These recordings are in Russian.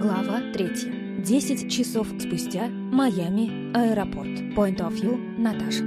Глава 3. 10 часов спустя. Майами. Аэропорт. Point of view. Наташа.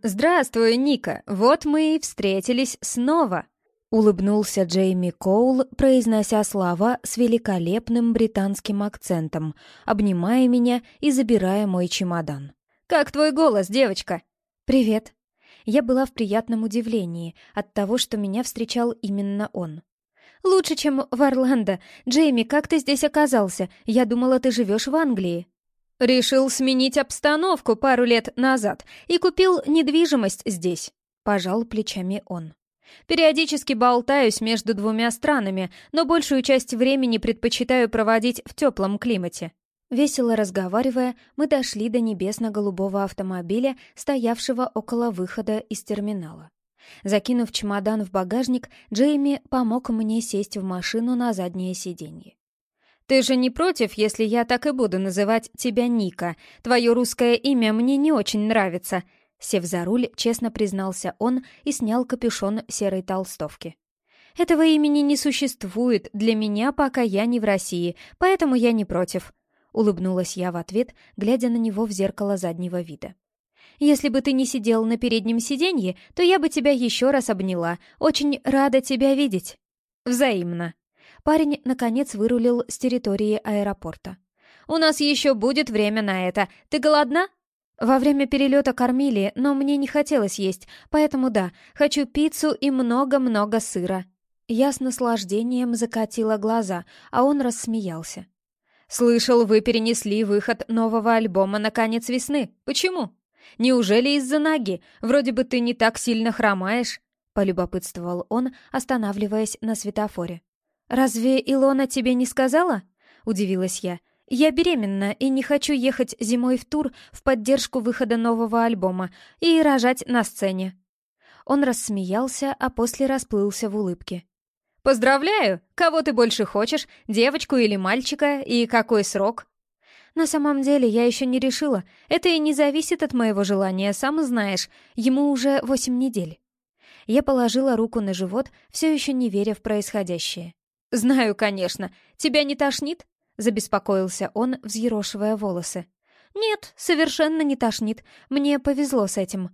«Здравствуй, Ника! Вот мы и встретились снова!» Улыбнулся Джейми Коул, произнося слова с великолепным британским акцентом, обнимая меня и забирая мой чемодан. «Как твой голос, девочка?» «Привет!» Я была в приятном удивлении от того, что меня встречал именно он. «Лучше, чем в Орландо. Джейми, как ты здесь оказался? Я думала, ты живешь в Англии». «Решил сменить обстановку пару лет назад и купил недвижимость здесь», — пожал плечами он. «Периодически болтаюсь между двумя странами, но большую часть времени предпочитаю проводить в теплом климате». Весело разговаривая, мы дошли до небесно-голубого автомобиля, стоявшего около выхода из терминала. Закинув чемодан в багажник, Джейми помог мне сесть в машину на заднее сиденье. «Ты же не против, если я так и буду называть тебя Ника? Твое русское имя мне не очень нравится», Сев за руль, честно признался он и снял капюшон серой толстовки. «Этого имени не существует для меня, пока я не в России, поэтому я не против», — улыбнулась я в ответ, глядя на него в зеркало заднего вида. Если бы ты не сидел на переднем сиденье, то я бы тебя еще раз обняла. Очень рада тебя видеть». «Взаимно». Парень, наконец, вырулил с территории аэропорта. «У нас еще будет время на это. Ты голодна?» «Во время перелета кормили, но мне не хотелось есть, поэтому да, хочу пиццу и много-много сыра». Я с наслаждением закатила глаза, а он рассмеялся. «Слышал, вы перенесли выход нового альбома на конец весны. Почему?» Неужели из-за ноги? Вроде бы ты не так сильно хромаешь», — полюбопытствовал он, останавливаясь на светофоре. «Разве Илона тебе не сказала?» — удивилась я. «Я беременна и не хочу ехать зимой в тур в поддержку выхода нового альбома и рожать на сцене». Он рассмеялся, а после расплылся в улыбке. «Поздравляю! Кого ты больше хочешь, девочку или мальчика, и какой срок?» На самом деле я еще не решила. Это и не зависит от моего желания, сам знаешь. Ему уже восемь недель. Я положила руку на живот, все еще не веря в происходящее. «Знаю, конечно. Тебя не тошнит?» — забеспокоился он, взъерошивая волосы. «Нет, совершенно не тошнит. Мне повезло с этим».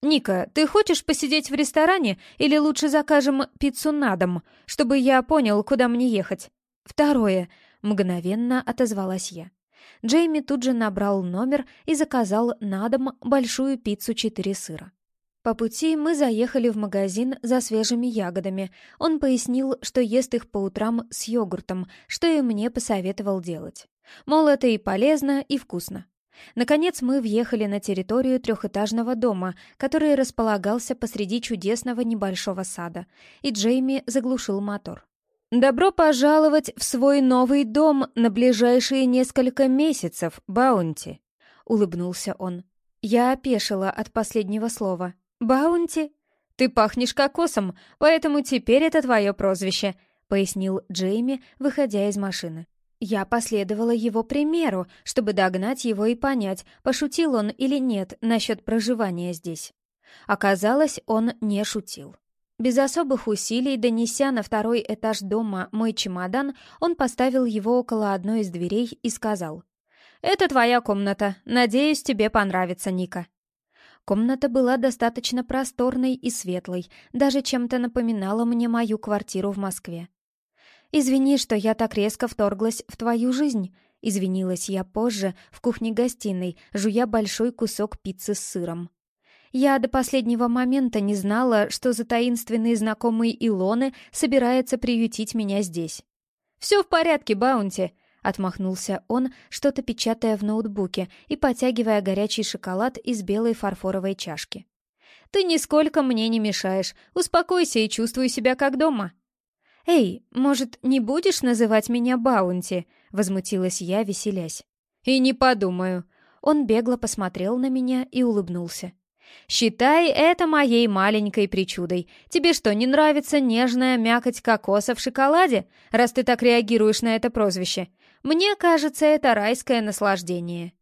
«Ника, ты хочешь посидеть в ресторане или лучше закажем пиццу на дом, чтобы я понял, куда мне ехать?» «Второе», — мгновенно отозвалась я. Джейми тут же набрал номер и заказал на дом большую пиццу четыре сыра. По пути мы заехали в магазин за свежими ягодами. Он пояснил, что ест их по утрам с йогуртом, что и мне посоветовал делать. Мол, это и полезно, и вкусно. Наконец мы въехали на территорию трехэтажного дома, который располагался посреди чудесного небольшого сада, и Джейми заглушил мотор. «Добро пожаловать в свой новый дом на ближайшие несколько месяцев, Баунти», — улыбнулся он. Я опешила от последнего слова. «Баунти? Ты пахнешь кокосом, поэтому теперь это твое прозвище», — пояснил Джейми, выходя из машины. Я последовала его примеру, чтобы догнать его и понять, пошутил он или нет насчет проживания здесь. Оказалось, он не шутил. Без особых усилий, донеся на второй этаж дома мой чемодан, он поставил его около одной из дверей и сказал. «Это твоя комната. Надеюсь, тебе понравится, Ника». Комната была достаточно просторной и светлой, даже чем-то напоминала мне мою квартиру в Москве. «Извини, что я так резко вторглась в твою жизнь», — извинилась я позже в кухне-гостиной, жуя большой кусок пиццы с сыром. Я до последнего момента не знала, что за таинственный знакомый Илоны собирается приютить меня здесь. «Все в порядке, Баунти», — отмахнулся он, что-то печатая в ноутбуке и потягивая горячий шоколад из белой фарфоровой чашки. «Ты нисколько мне не мешаешь. Успокойся и чувствуй себя как дома». «Эй, может, не будешь называть меня Баунти?» — возмутилась я, веселясь. «И не подумаю». Он бегло посмотрел на меня и улыбнулся. Считай это моей маленькой причудой. Тебе что, не нравится нежная мякоть кокоса в шоколаде, раз ты так реагируешь на это прозвище? Мне кажется, это райское наслаждение».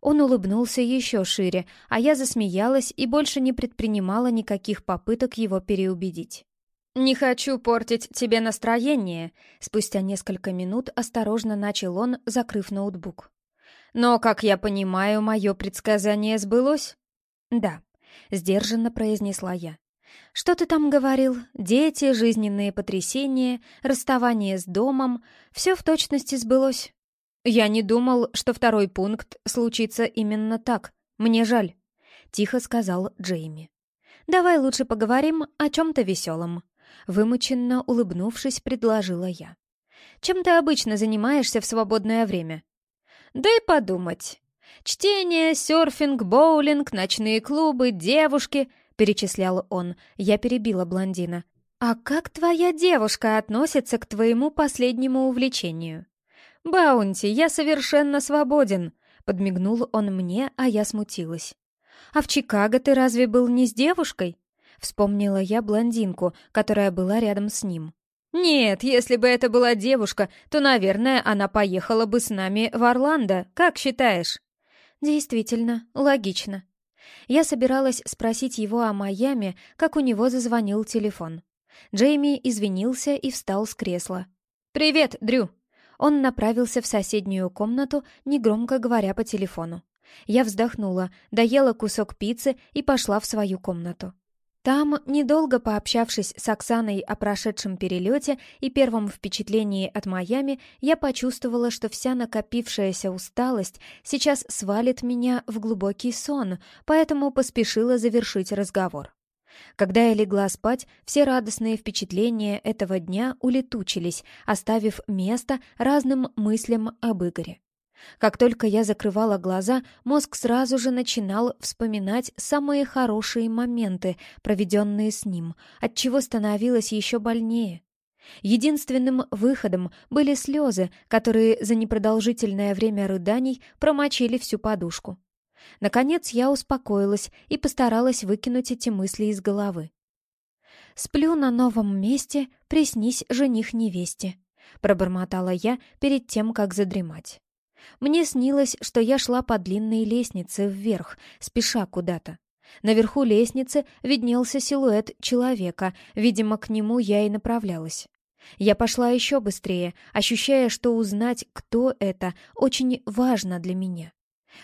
Он улыбнулся еще шире, а я засмеялась и больше не предпринимала никаких попыток его переубедить. «Не хочу портить тебе настроение», — спустя несколько минут осторожно начал он, закрыв ноутбук. «Но, как я понимаю, мое предсказание сбылось?» «Да», — сдержанно произнесла я. «Что ты там говорил? Дети, жизненные потрясения, расставание с домом — все в точности сбылось». «Я не думал, что второй пункт случится именно так. Мне жаль», — тихо сказал Джейми. «Давай лучше поговорим о чем-то веселом», Вымученно улыбнувшись, предложила я. «Чем ты обычно занимаешься в свободное время?» «Дай подумать. Чтение, серфинг, боулинг, ночные клубы, девушки», — перечислял он. Я перебила блондина. «А как твоя девушка относится к твоему последнему увлечению?» «Баунти, я совершенно свободен», — подмигнул он мне, а я смутилась. «А в Чикаго ты разве был не с девушкой?» Вспомнила я блондинку, которая была рядом с ним. «Нет, если бы это была девушка, то, наверное, она поехала бы с нами в Орландо, как считаешь?» «Действительно, логично». Я собиралась спросить его о Майами, как у него зазвонил телефон. Джейми извинился и встал с кресла. «Привет, Дрю!» Он направился в соседнюю комнату, негромко говоря по телефону. Я вздохнула, доела кусок пиццы и пошла в свою комнату. Там, недолго пообщавшись с Оксаной о прошедшем перелете и первом впечатлении от Майами, я почувствовала, что вся накопившаяся усталость сейчас свалит меня в глубокий сон, поэтому поспешила завершить разговор. Когда я легла спать, все радостные впечатления этого дня улетучились, оставив место разным мыслям об Игоре. Как только я закрывала глаза, мозг сразу же начинал вспоминать самые хорошие моменты, проведенные с ним, отчего становилось еще больнее. Единственным выходом были слезы, которые за непродолжительное время рыданий промочили всю подушку. Наконец я успокоилась и постаралась выкинуть эти мысли из головы. «Сплю на новом месте, приснись жених невесте», — пробормотала я перед тем, как задремать. Мне снилось, что я шла по длинной лестнице вверх, спеша куда-то. Наверху лестницы виднелся силуэт человека, видимо, к нему я и направлялась. Я пошла еще быстрее, ощущая, что узнать, кто это, очень важно для меня.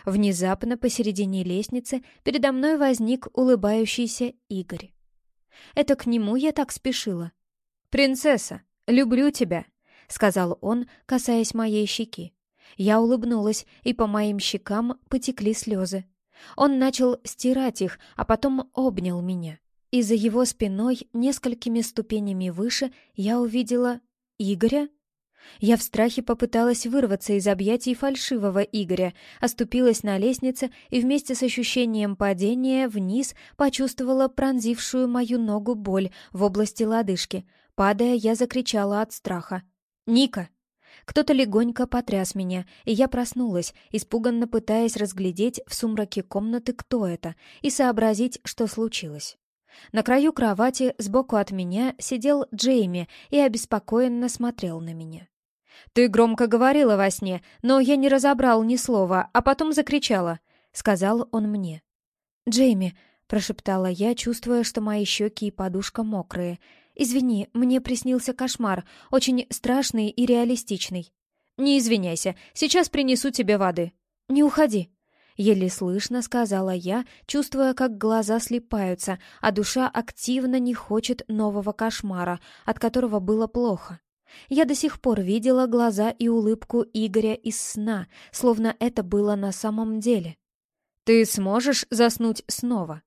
Внезапно посередине лестницы передо мной возник улыбающийся Игорь. Это к нему я так спешила. «Принцесса, люблю тебя», — сказал он, касаясь моей щеки. Я улыбнулась, и по моим щекам потекли слезы. Он начал стирать их, а потом обнял меня. И за его спиной, несколькими ступенями выше, я увидела Игоря. Я в страхе попыталась вырваться из объятий фальшивого Игоря, оступилась на лестнице и вместе с ощущением падения вниз почувствовала пронзившую мою ногу боль в области лодыжки. Падая, я закричала от страха. «Ника!» Кто-то легонько потряс меня, и я проснулась, испуганно пытаясь разглядеть в сумраке комнаты, кто это, и сообразить, что случилось. На краю кровати сбоку от меня сидел Джейми и обеспокоенно смотрел на меня. «Ты громко говорила во сне, но я не разобрал ни слова, а потом закричала», — сказал он мне. «Джейми», — прошептала я, чувствуя, что мои щеки и подушка мокрые, «Извини, мне приснился кошмар, очень страшный и реалистичный». «Не извиняйся, сейчас принесу тебе воды». «Не уходи», — еле слышно сказала я, чувствуя, как глаза слипаются, а душа активно не хочет нового кошмара, от которого было плохо. Я до сих пор видела глаза и улыбку Игоря из сна, словно это было на самом деле. «Ты сможешь заснуть снова?»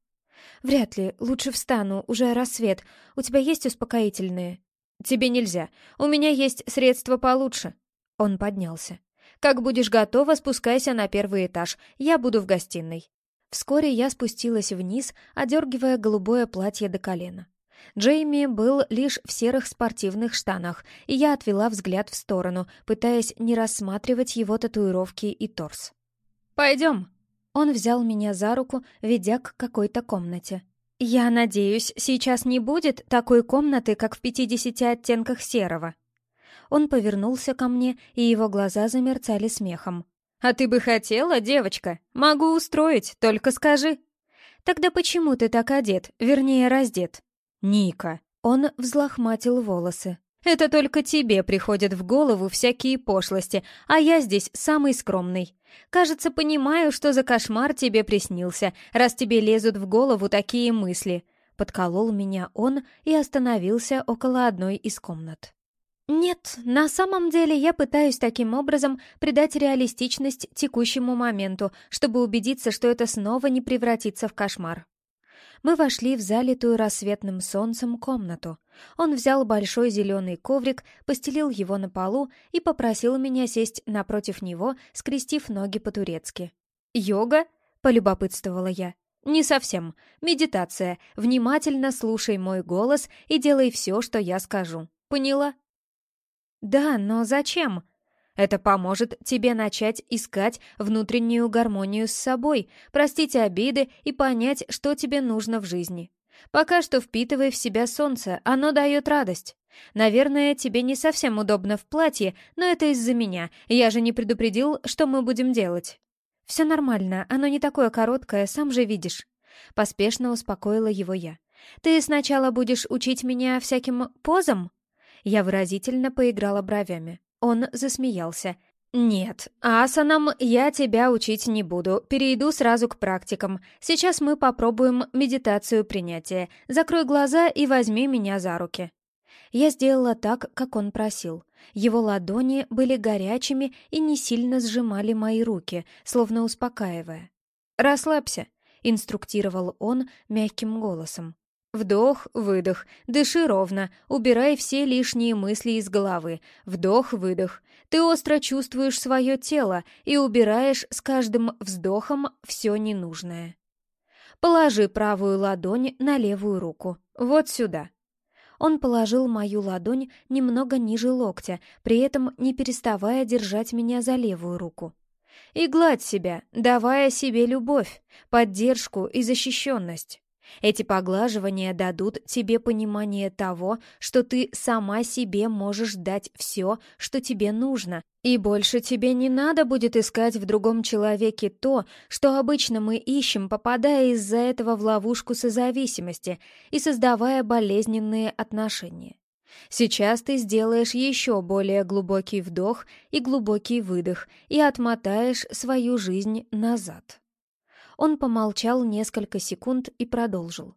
«Вряд ли. Лучше встану. Уже рассвет. У тебя есть успокоительные?» «Тебе нельзя. У меня есть средства получше». Он поднялся. «Как будешь готова, спускайся на первый этаж. Я буду в гостиной». Вскоре я спустилась вниз, одергивая голубое платье до колена. Джейми был лишь в серых спортивных штанах, и я отвела взгляд в сторону, пытаясь не рассматривать его татуировки и торс. «Пойдем», он взял меня за руку, ведя к какой-то комнате. «Я надеюсь, сейчас не будет такой комнаты, как в пятидесяти оттенках серого». Он повернулся ко мне, и его глаза замерцали смехом. «А ты бы хотела, девочка? Могу устроить, только скажи». «Тогда почему ты так одет, вернее, раздет?» «Ника!» Он взлохматил волосы. «Это только тебе приходят в голову всякие пошлости, а я здесь самый скромный. Кажется, понимаю, что за кошмар тебе приснился, раз тебе лезут в голову такие мысли». Подколол меня он и остановился около одной из комнат. Нет, на самом деле я пытаюсь таким образом придать реалистичность текущему моменту, чтобы убедиться, что это снова не превратится в кошмар. Мы вошли в залитую рассветным солнцем комнату. Он взял большой зеленый коврик, постелил его на полу и попросил меня сесть напротив него, скрестив ноги по-турецки. «Йога?» — полюбопытствовала я. «Не совсем. Медитация. Внимательно слушай мой голос и делай все, что я скажу. Поняла?» «Да, но зачем?» Это поможет тебе начать искать внутреннюю гармонию с собой, простить обиды и понять, что тебе нужно в жизни. Пока что впитывай в себя солнце, оно дает радость. Наверное, тебе не совсем удобно в платье, но это из-за меня. Я же не предупредил, что мы будем делать. Все нормально, оно не такое короткое, сам же видишь. Поспешно успокоила его я. Ты сначала будешь учить меня всяким позам? Я выразительно поиграла бровями. Он засмеялся. «Нет, асанам я тебя учить не буду, перейду сразу к практикам. Сейчас мы попробуем медитацию принятия. Закрой глаза и возьми меня за руки». Я сделала так, как он просил. Его ладони были горячими и не сильно сжимали мои руки, словно успокаивая. «Расслабься», — инструктировал он мягким голосом. Вдох, выдох, дыши ровно, убирай все лишние мысли из головы. Вдох, выдох. Ты остро чувствуешь свое тело и убираешь с каждым вздохом все ненужное. Положи правую ладонь на левую руку. Вот сюда. Он положил мою ладонь немного ниже локтя, при этом не переставая держать меня за левую руку. И гладь себя, давая себе любовь, поддержку и защищенность. Эти поглаживания дадут тебе понимание того, что ты сама себе можешь дать все, что тебе нужно, и больше тебе не надо будет искать в другом человеке то, что обычно мы ищем, попадая из-за этого в ловушку созависимости и создавая болезненные отношения. Сейчас ты сделаешь еще более глубокий вдох и глубокий выдох и отмотаешь свою жизнь назад. Он помолчал несколько секунд и продолжил.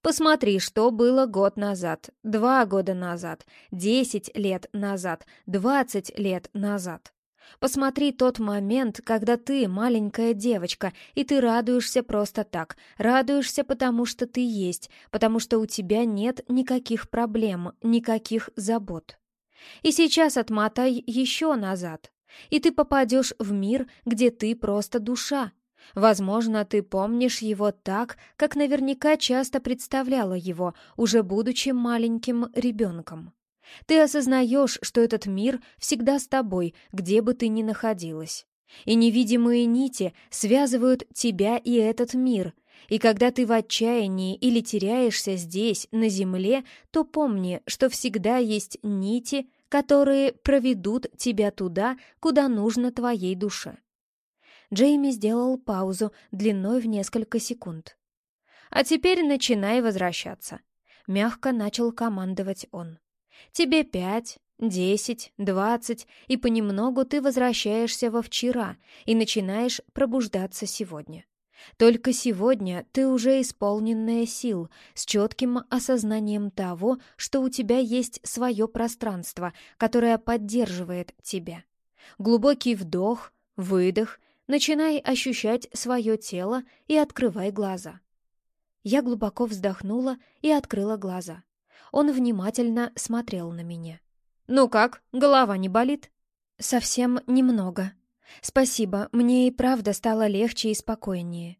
Посмотри, что было год назад, два года назад, десять лет назад, двадцать лет назад. Посмотри тот момент, когда ты маленькая девочка, и ты радуешься просто так, радуешься потому, что ты есть, потому что у тебя нет никаких проблем, никаких забот. И сейчас отмотай еще назад, и ты попадешь в мир, где ты просто душа, Возможно, ты помнишь его так, как наверняка часто представляла его, уже будучи маленьким ребенком. Ты осознаешь, что этот мир всегда с тобой, где бы ты ни находилась. И невидимые нити связывают тебя и этот мир. И когда ты в отчаянии или теряешься здесь, на земле, то помни, что всегда есть нити, которые проведут тебя туда, куда нужно твоей душе. Джейми сделал паузу длиной в несколько секунд. «А теперь начинай возвращаться», — мягко начал командовать он. «Тебе пять, десять, двадцать, и понемногу ты возвращаешься во вчера и начинаешь пробуждаться сегодня. Только сегодня ты уже исполненная сил, с четким осознанием того, что у тебя есть свое пространство, которое поддерживает тебя. Глубокий вдох, выдох — Начинай ощущать свое тело и открывай глаза. Я глубоко вздохнула и открыла глаза. Он внимательно смотрел на меня. «Ну как, голова не болит?» «Совсем немного. Спасибо, мне и правда стало легче и спокойнее».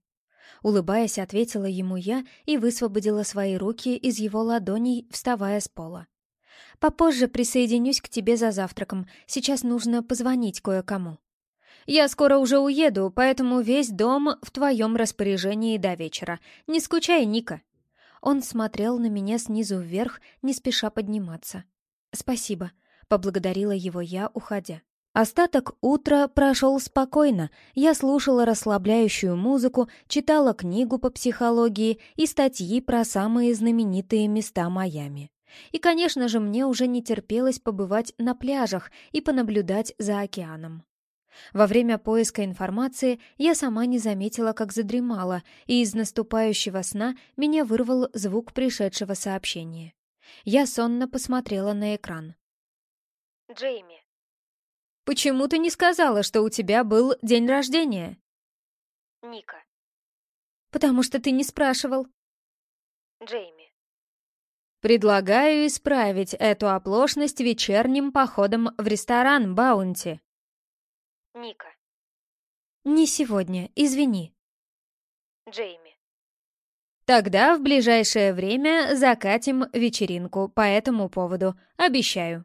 Улыбаясь, ответила ему я и высвободила свои руки из его ладоней, вставая с пола. «Попозже присоединюсь к тебе за завтраком. Сейчас нужно позвонить кое-кому». Я скоро уже уеду, поэтому весь дом в твоем распоряжении до вечера. Не скучай, Ника». Он смотрел на меня снизу вверх, не спеша подниматься. «Спасибо», — поблагодарила его я, уходя. Остаток утра прошел спокойно. Я слушала расслабляющую музыку, читала книгу по психологии и статьи про самые знаменитые места Майами. И, конечно же, мне уже не терпелось побывать на пляжах и понаблюдать за океаном. Во время поиска информации я сама не заметила, как задремала, и из наступающего сна меня вырвал звук пришедшего сообщения. Я сонно посмотрела на экран. «Джейми, Почему ты не сказала, что у тебя был день рождения? Ника. Потому что ты не спрашивал. Джейми. Предлагаю исправить эту оплошность вечерним походом в ресторан Баунти. Ника. Не сегодня, извини. Джейми. Тогда в ближайшее время закатим вечеринку по этому поводу, обещаю.